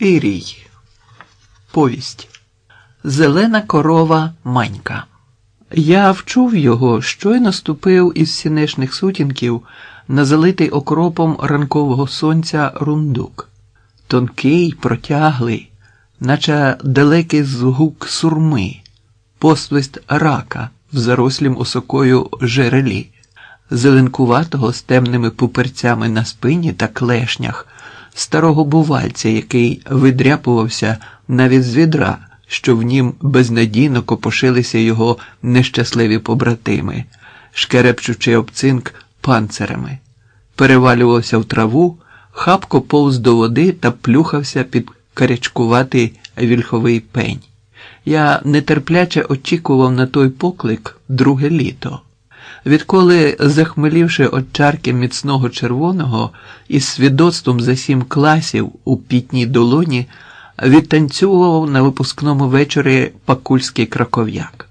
Ірій. Повість. Зелена корова Манька. Я вчув його, щойно ступив із сінешних сутінків на залитий окропом ранкового сонця рундук. Тонкий, протяглий, наче далекий згук сурми, посвист рака в зарослім осокою жерелі, зеленкуватого з темними пуперцями на спині та клешнях старого бувальця, який видряпувався навіть з відра, що в нім безнадійно копошилися його нещасливі побратими, шкерепчучи об цинк панцирами, перевалювався в траву, хапко повз до води та плюхався під карячкуватий вільховий пень. Я нетерпляче очікував на той поклик друге літо. Відколи, захмелівши от чарки міцного червоного із свідоцтвом за сім класів у пітній долоні, відтанцював на випускному вечорі пакульський краков'як.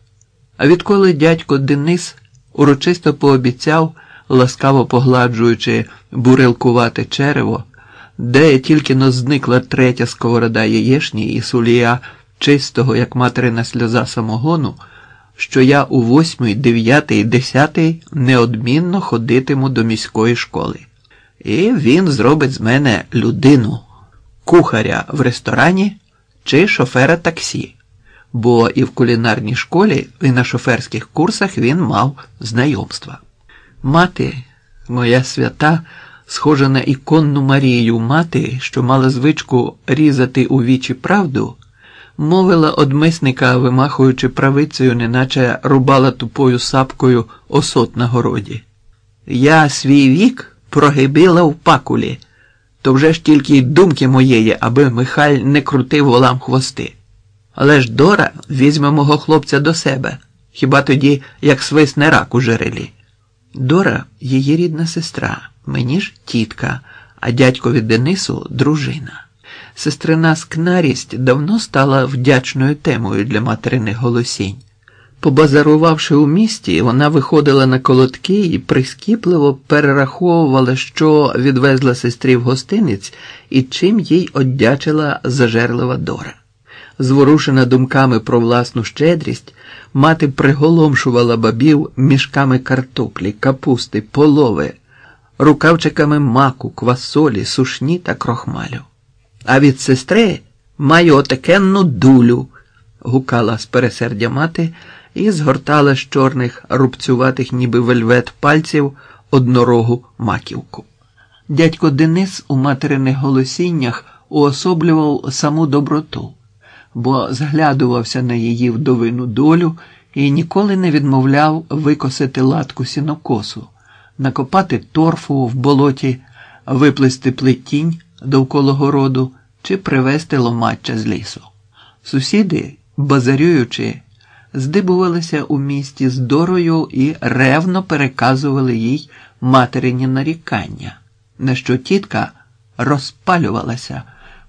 А відколи дядько Денис урочисто пообіцяв, ласкаво погладжуючи бурелкувате черево, де тільки но зникла третя сковорода яєшні і сулія чистого, як материна сльоза самогону що я у восьмий, дев'ятий, десятий неодмінно ходитиму до міської школи. І він зробить з мене людину, кухаря в ресторані чи шофера таксі, бо і в кулінарній школі, і на шоферських курсах він мав знайомства. Мати, моя свята, схожа на іконну Марію мати, що мала звичку різати у вічі правду мовила одмисника, вимахуючи правицею, неначе рубала тупою сапкою осот на городі. Я свій вік прогибила в пакулі, то вже ж тільки й думки моєї, аби Михаль не крутив волам хвости. Але ж Дора візьме мого хлопця до себе, хіба тоді, як свисне рак у жерелі. Дора її рідна сестра, мені ж тітка, а дядькові Денису дружина. Сестрина скнарість давно стала вдячною темою для материних голосінь. Побазарувавши у місті, вона виходила на колодки і прискіпливо перераховувала, що відвезла сестрі в гостиниць і чим їй оддячила зажерлива Дора. Зворушена думками про власну щедрість, мати приголомшувала бабів мішками картоплі, капусти, полови, рукавчиками маку, квасолі, сушні та крохмалю. А від сестри маю отакенну дулю, гукала з пересердя мати і згортала з чорних рубцюватих, ніби вельвет пальців однорогу маківку. Дядько Денис у материних голосіннях уособлював саму доброту, бо зглядувався на її вдовину долю і ніколи не відмовляв викосити латку сінокосу, накопати торфу в болоті, виплести плетінь довкола городу чи привезти ломача з лісу. Сусіди, базарюючи, здибувалися у місті з дорою і ревно переказували їй материні нарікання, на що тітка розпалювалася,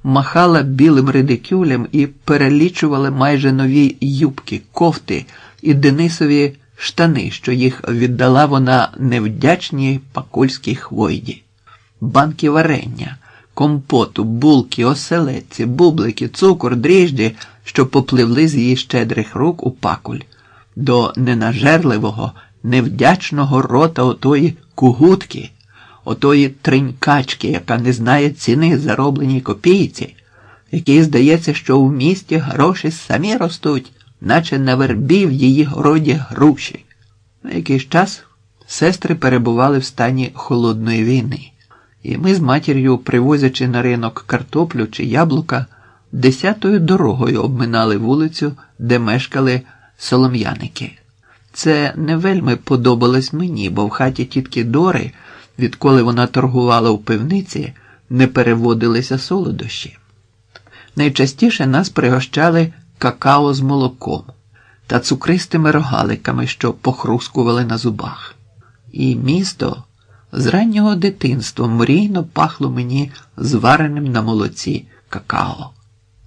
махала білим редикюлем і перелічувала майже нові юбки, кофти і Денисові штани, що їх віддала вона невдячній пакульській хвойді, банки варення компоту, булки, оселедці, бублики, цукор, дріжджі, що попливли з її щедрих рук у пакуль, до ненажерливого, невдячного рота отої кугутки, отої тринькачки, яка не знає ціни заробленій копійці, якій здається, що в місті гроші самі ростуть, наче на вербі в її городі груші. На якийсь час сестри перебували в стані холодної війни. І ми з матір'ю, привозячи на ринок картоплю чи яблука, десятою дорогою обминали вулицю, де мешкали солом'яники. Це не вельми подобалось мені, бо в хаті тітки Дори, відколи вона торгувала у пивниці, не переводилися солодощі. Найчастіше нас пригощали какао з молоком та цукристими рогаликами, що похрускували на зубах. І місто. З раннього дитинства мрійно пахло мені звареним на молоці какао.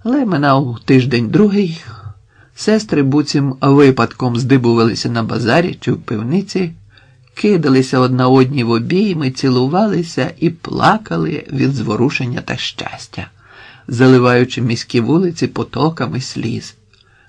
Але минав тиждень другий, сестри буцім випадком здибувалися на базарі чи в пивниці, кидалися одна одні в обійми, цілувалися і плакали від зворушення та щастя. заливаючи міські вулиці потоками сліз.